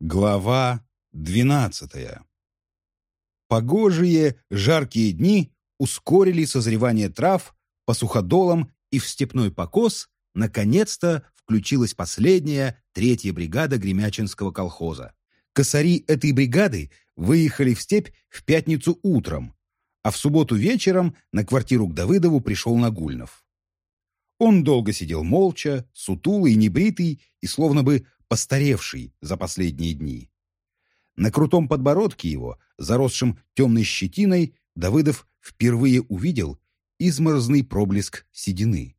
Глава двенадцатая. Погожие, жаркие дни ускорили созревание трав по суходолам, и в степной покос наконец-то включилась последняя, третья бригада Гремячинского колхоза. Косари этой бригады выехали в степь в пятницу утром, а в субботу вечером на квартиру к Давыдову пришел Нагульнов. Он долго сидел молча, сутулый, небритый и словно бы постаревший за последние дни. На крутом подбородке его, заросшем темной щетиной, Давыдов впервые увидел изморозный проблеск седины.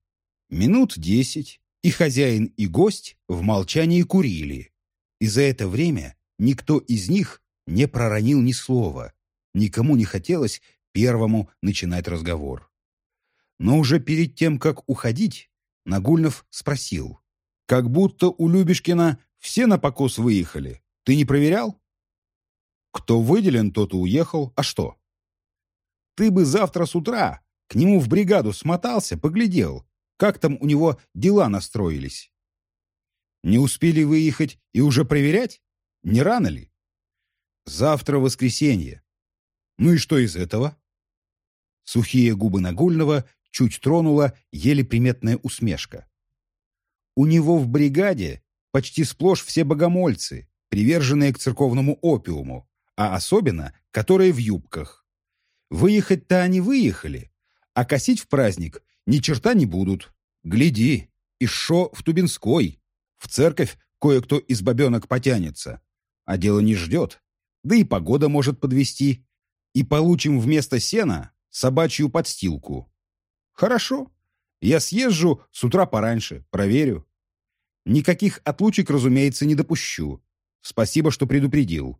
Минут десять и хозяин, и гость в молчании курили. И за это время никто из них не проронил ни слова. Никому не хотелось первому начинать разговор. Но уже перед тем, как уходить, Нагульнов спросил. «Как будто у Любешкина все на покос выехали. Ты не проверял?» «Кто выделен, тот и уехал. А что?» «Ты бы завтра с утра к нему в бригаду смотался, поглядел, как там у него дела настроились». «Не успели выехать и уже проверять? Не рано ли?» «Завтра воскресенье. Ну и что из этого?» Сухие губы Нагульного чуть тронула еле приметная усмешка. У него в бригаде почти сплошь все богомольцы, приверженные к церковному опиуму, а особенно, которые в юбках. Выехать-то они выехали, а косить в праздник ни черта не будут. Гляди, и шо в Тубинской. В церковь кое-кто из бабенок потянется. А дело не ждет. Да и погода может подвести. И получим вместо сена собачью подстилку. Хорошо. Я съезжу с утра пораньше, проверю. Никаких отлучек, разумеется, не допущу. Спасибо, что предупредил.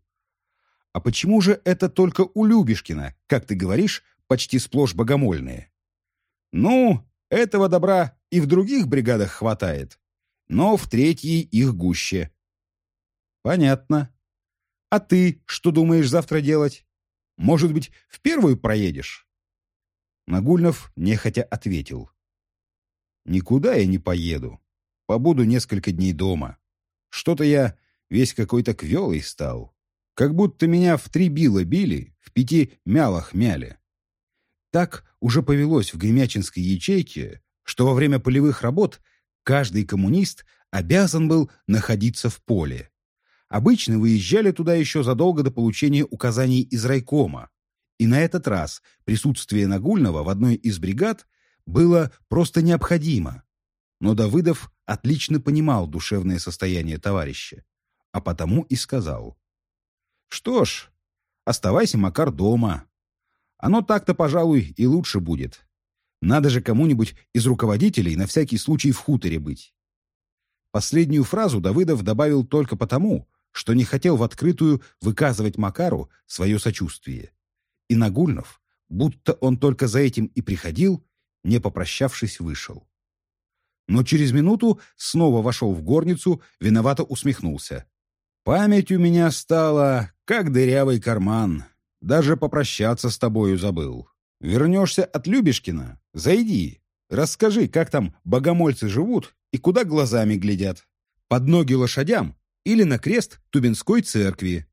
А почему же это только у Любешкина, как ты говоришь, почти сплошь богомольные? Ну, этого добра и в других бригадах хватает, но в третьей их гуще. Понятно. А ты что думаешь завтра делать? Может быть, в первую проедешь? Нагульнов нехотя ответил. «Никуда я не поеду. Побуду несколько дней дома. Что-то я весь какой-то квелый стал. Как будто меня в три била били, в пяти мялах мяли. Так уже повелось в Гремячинской ячейке, что во время полевых работ каждый коммунист обязан был находиться в поле. Обычно выезжали туда еще задолго до получения указаний из райкома, и на этот раз присутствие Нагульного в одной из бригад было просто необходимо. Но Давыдов отлично понимал душевное состояние товарища, а потому и сказал. «Что ж, оставайся, Макар, дома. Оно так-то, пожалуй, и лучше будет. Надо же кому-нибудь из руководителей на всякий случай в хуторе быть». Последнюю фразу Давыдов добавил только потому, что не хотел в открытую выказывать Макару свое сочувствие и Нагульнов, будто он только за этим и приходил, не попрощавшись, вышел. Но через минуту снова вошел в горницу, виновато усмехнулся. «Память у меня стала, как дырявый карман. Даже попрощаться с тобою забыл. Вернешься от Любешкина? Зайди. Расскажи, как там богомольцы живут и куда глазами глядят. Под ноги лошадям или на крест Тубинской церкви.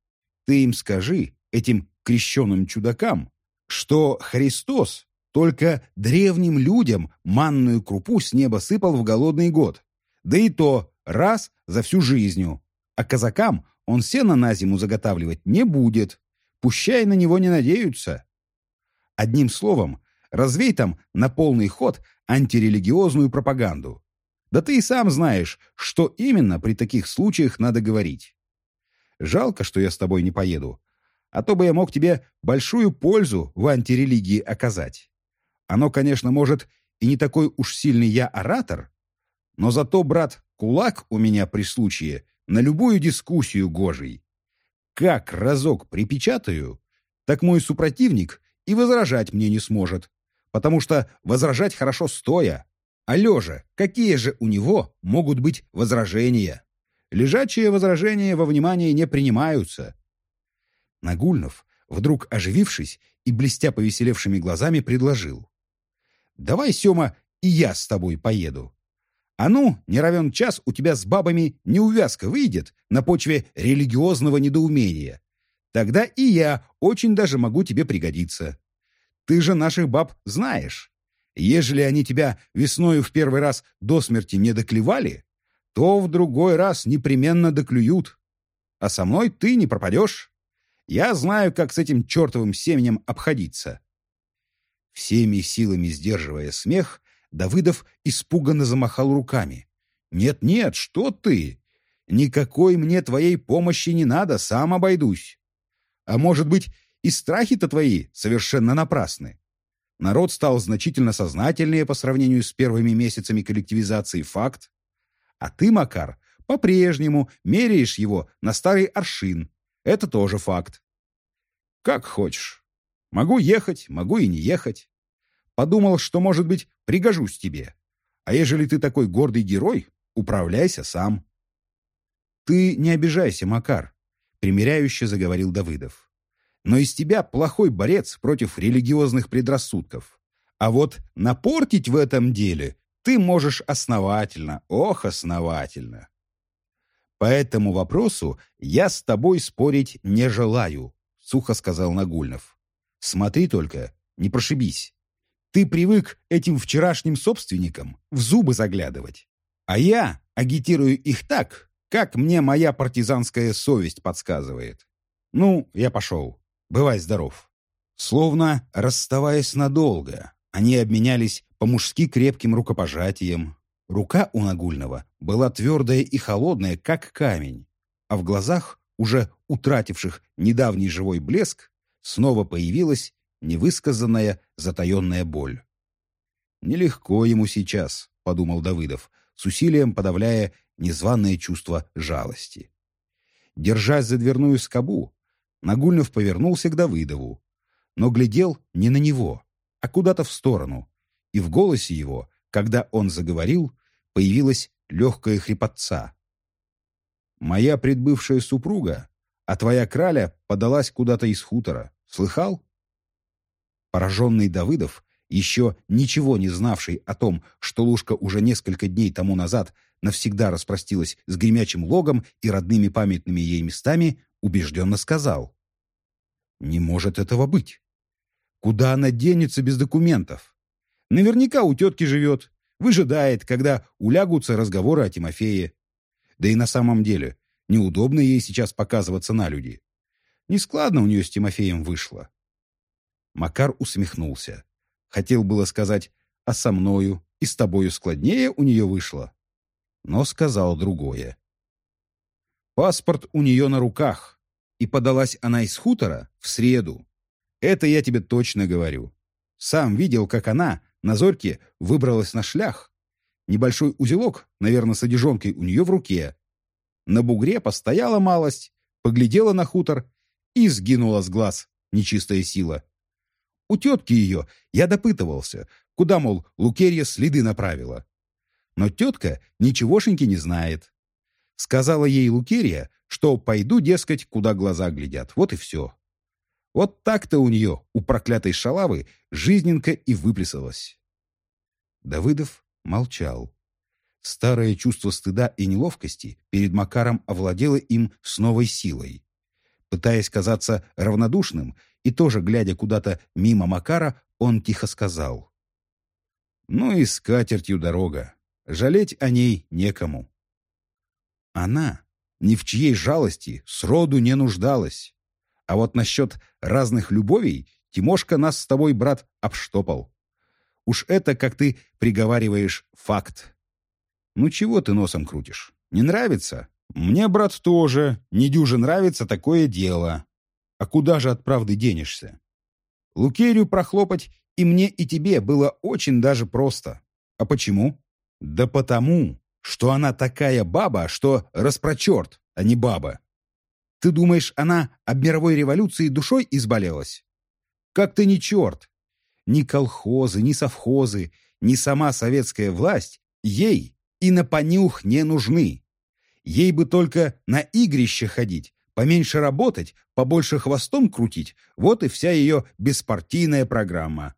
Ты им скажи, этим крещенным чудакам, что Христос только древним людям манную крупу с неба сыпал в голодный год, да и то раз за всю жизнью, а казакам он сено на зиму заготавливать не будет, пущай на него не надеются. Одним словом, развей там на полный ход антирелигиозную пропаганду. Да ты и сам знаешь, что именно при таких случаях надо говорить. Жалко, что я с тобой не поеду, а то бы я мог тебе большую пользу в антирелигии оказать. Оно, конечно, может, и не такой уж сильный я оратор, но зато, брат, кулак у меня при случае на любую дискуссию гожий. Как разок припечатаю, так мой супротивник и возражать мне не сможет, потому что возражать хорошо стоя. А лежа, какие же у него могут быть возражения? Лежачие возражения во внимание не принимаются, Нагульнов, вдруг оживившись и блестя повеселевшими глазами, предложил. «Давай, Сема, и я с тобой поеду. А ну, не равен час, у тебя с бабами неувязка выйдет на почве религиозного недоумения. Тогда и я очень даже могу тебе пригодиться. Ты же наших баб знаешь. Ежели они тебя весною в первый раз до смерти не доклевали, то в другой раз непременно доклюют. А со мной ты не пропадешь. Я знаю, как с этим чертовым семенем обходиться». Всеми силами сдерживая смех, Давыдов испуганно замахал руками. «Нет-нет, что ты? Никакой мне твоей помощи не надо, сам обойдусь. А может быть, и страхи-то твои совершенно напрасны. Народ стал значительно сознательнее по сравнению с первыми месяцами коллективизации, факт. А ты, Макар, по-прежнему меряешь его на старый аршин. Это тоже факт. Как хочешь. Могу ехать, могу и не ехать. Подумал, что, может быть, пригожусь тебе. А ежели ты такой гордый герой, управляйся сам. Ты не обижайся, Макар, примиряюще заговорил Давыдов. Но из тебя плохой борец против религиозных предрассудков. А вот напортить в этом деле ты можешь основательно, ох, основательно. По этому вопросу я с тобой спорить не желаю, сухо сказал Нагульнов. Смотри только, не прошибись. Ты привык этим вчерашним собственникам в зубы заглядывать. А я агитирую их так, как мне моя партизанская совесть подсказывает. Ну, я пошел. Бывай здоров. Словно расставаясь надолго, они обменялись по-мужски крепким рукопожатием. Рука у Нагульного была твердая и холодная, как камень, а в глазах, уже утративших недавний живой блеск, снова появилась невысказанная затаенная боль. «Нелегко ему сейчас», — подумал Давыдов, с усилием подавляя незваное чувство жалости. Держась за дверную скобу, Нагульнов повернулся к Давыдову, но глядел не на него, а куда-то в сторону, и в голосе его, когда он заговорил, появилась легкая хрипотца. «Моя предбывшая супруга, а твоя краля подалась куда-то из хутора. Слыхал?» Пораженный Давыдов, еще ничего не знавший о том, что Лушка уже несколько дней тому назад навсегда распростилась с гремячим логом и родными памятными ей местами, убежденно сказал. «Не может этого быть. Куда она денется без документов? Наверняка у тетки живет, выжидает, когда улягутся разговоры о Тимофее. Да и на самом деле, неудобно ей сейчас показываться на люди. Нескладно у нее с Тимофеем вышло. Макар усмехнулся. Хотел было сказать, а со мною и с тобою складнее у нее вышло. Но сказал другое. Паспорт у нее на руках, и подалась она из хутора в среду. Это я тебе точно говорю. Сам видел, как она на зорьке выбралась на шлях. Небольшой узелок, наверное, с одежонкой у нее в руке. На бугре постояла малость, поглядела на хутор и сгинула с глаз нечистая сила. У тетки ее я допытывался, куда, мол, Лукерья следы направила. Но тетка ничегошеньки не знает. Сказала ей Лукерья, что пойду, дескать, куда глаза глядят. Вот и все. Вот так-то у нее, у проклятой шалавы, жизненка и выплесалась. Давыдов молчал. Старое чувство стыда и неловкости перед Макаром овладело им с новой силой. Пытаясь казаться равнодушным и тоже глядя куда-то мимо Макара, он тихо сказал. «Ну и с катертью дорога. Жалеть о ней некому». Она ни в чьей жалости сроду не нуждалась. А вот насчет разных любовей Тимошка нас с тобой, брат, обштопал. Уж это, как ты приговариваешь, факт. Ну чего ты носом крутишь? Не нравится? Мне, брат, тоже не дюже нравится такое дело. А куда же от правды денешься? Лукерию прохлопать и мне, и тебе было очень даже просто. А почему? Да потому, что она такая баба, что распрочерт, а не баба. Ты думаешь, она об мировой революции душой изболелась? Как ты не черт! Ни колхозы, ни совхозы, ни сама советская власть ей и на понюх не нужны. Ей бы только на игрище ходить, поменьше работать, побольше хвостом крутить, вот и вся ее беспартийная программа.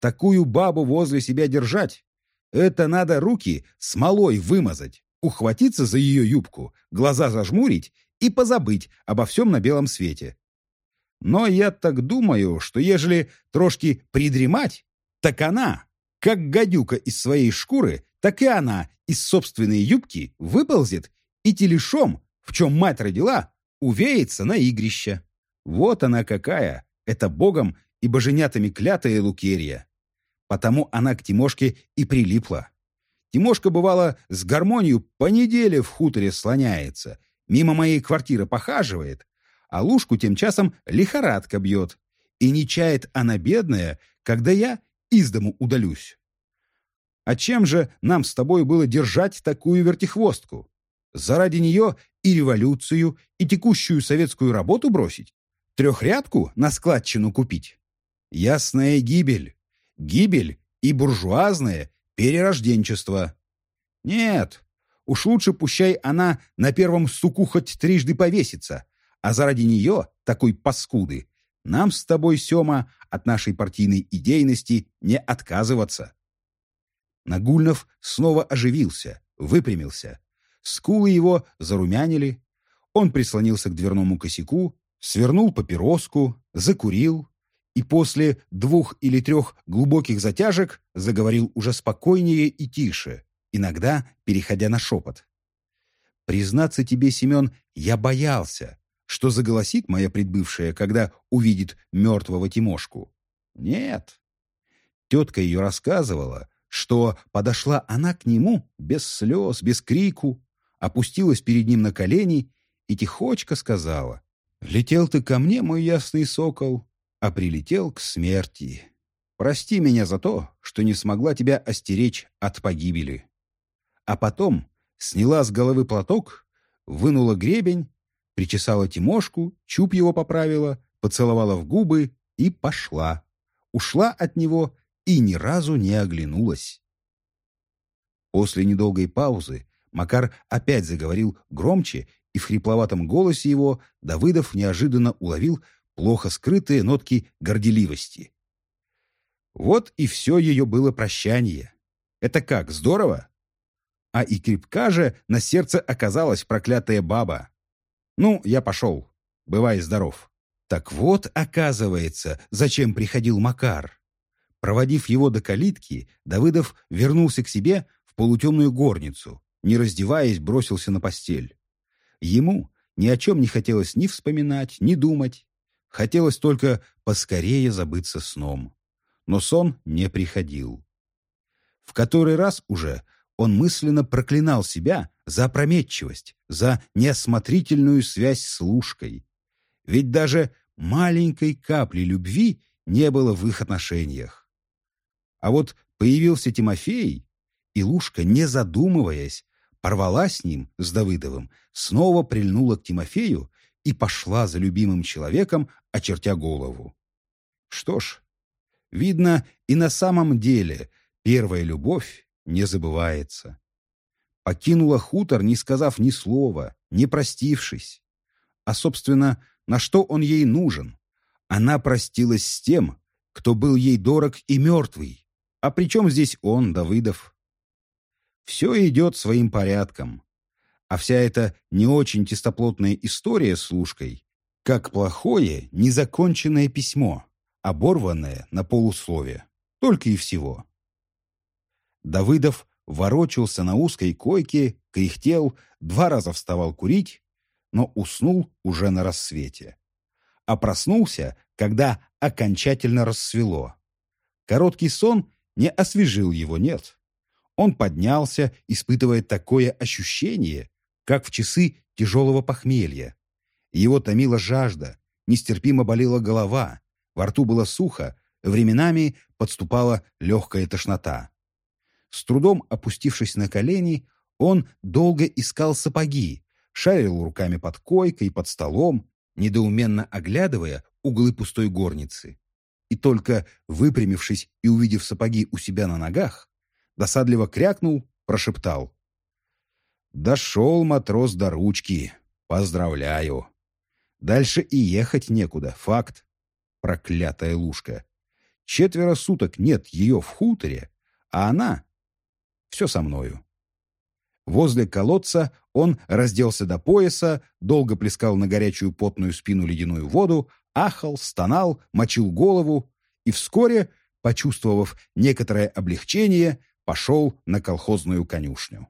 Такую бабу возле себя держать, Это надо руки смолой вымазать, ухватиться за ее юбку, глаза зажмурить и позабыть обо всем на белом свете. Но я так думаю, что ежели трошки придремать, так она, как гадюка из своей шкуры, так и она из собственной юбки выползет и телешом, в чем мать родила, увеется на игрище. Вот она какая, это богом и боженятами клятая Лукерья. Потому она к Тимошке и прилипла. Тимошка, бывало, с гармонию по неделе в хуторе слоняется, мимо моей квартиры похаживает, а лужку тем часом лихорадка бьет. И не чает она бедная, когда я из дому удалюсь. А чем же нам с тобой было держать такую вертихвостку? Заради нее и революцию, и текущую советскую работу бросить? Трехрядку на складчину купить? Ясная гибель. Гибель и буржуазное перерожденчество. Нет, уж лучше пущай она на первом суку хоть трижды повесится, а заради нее, такой паскуды, нам с тобой, Сема, от нашей партийной идейности не отказываться. Нагульнов снова оживился, выпрямился. Скулы его зарумянили. Он прислонился к дверному косяку, свернул папироску, закурил и после двух или трех глубоких затяжек заговорил уже спокойнее и тише, иногда переходя на шепот. «Признаться тебе, Семен, я боялся, что заголосит моя предбывшая, когда увидит мертвого Тимошку? Нет. Тетка ее рассказывала, что подошла она к нему без слез, без крику, опустилась перед ним на колени и тихочко сказала, «Летел ты ко мне, мой ясный сокол, а прилетел к смерти. Прости меня за то, что не смогла тебя остеречь от погибели». А потом сняла с головы платок, вынула гребень причесала Тимошку, чуб его поправила, поцеловала в губы и пошла. Ушла от него и ни разу не оглянулась. После недолгой паузы Макар опять заговорил громче, и в хрипловатом голосе его Давыдов неожиданно уловил плохо скрытые нотки горделивости. Вот и все ее было прощание. Это как, здорово? А и крепка же на сердце оказалась проклятая баба. Ну, я пошел. Бывай здоров. Так вот, оказывается, зачем приходил Макар. Проводив его до калитки, Давыдов вернулся к себе в полутемную горницу, не раздеваясь, бросился на постель. Ему ни о чем не хотелось ни вспоминать, ни думать. Хотелось только поскорее забыться сном. Но сон не приходил. В который раз уже он мысленно проклинал себя за опрометчивость, за неосмотрительную связь с Лушкой. Ведь даже маленькой капли любви не было в их отношениях. А вот появился Тимофей, и Лушка, не задумываясь, порвала с ним, с Давыдовым, снова прильнула к Тимофею и пошла за любимым человеком, очертя голову. Что ж, видно, и на самом деле первая любовь не забывается. Покинула хутор, не сказав ни слова, не простившись. А, собственно, на что он ей нужен? Она простилась с тем, кто был ей дорог и мертвый. А при чем здесь он, Давыдов? Все идет своим порядком. А вся эта не очень чистоплотная история с Лужкой, как плохое, незаконченное письмо, оборванное на полусловие. Только и всего. Давыдов ворочался на узкой койке, кряхтел, два раза вставал курить, но уснул уже на рассвете. А проснулся, когда окончательно рассвело. Короткий сон не освежил его, нет. Он поднялся, испытывая такое ощущение, как в часы тяжелого похмелья. Его томила жажда, нестерпимо болела голова, во рту было сухо, временами подступала легкая тошнота. С трудом опустившись на колени, он долго искал сапоги, шарил руками под койкой, под столом, недоуменно оглядывая углы пустой горницы. И только выпрямившись и увидев сапоги у себя на ногах, досадливо крякнул, прошептал. «Дошел матрос до ручки. Поздравляю. Дальше и ехать некуда, факт. Проклятая лужка. Четверо суток нет ее в хуторе, а она все со мною. Возле колодца он разделся до пояса, долго плескал на горячую потную спину ледяную воду, ахал, стонал, мочил голову и вскоре, почувствовав некоторое облегчение, пошел на колхозную конюшню.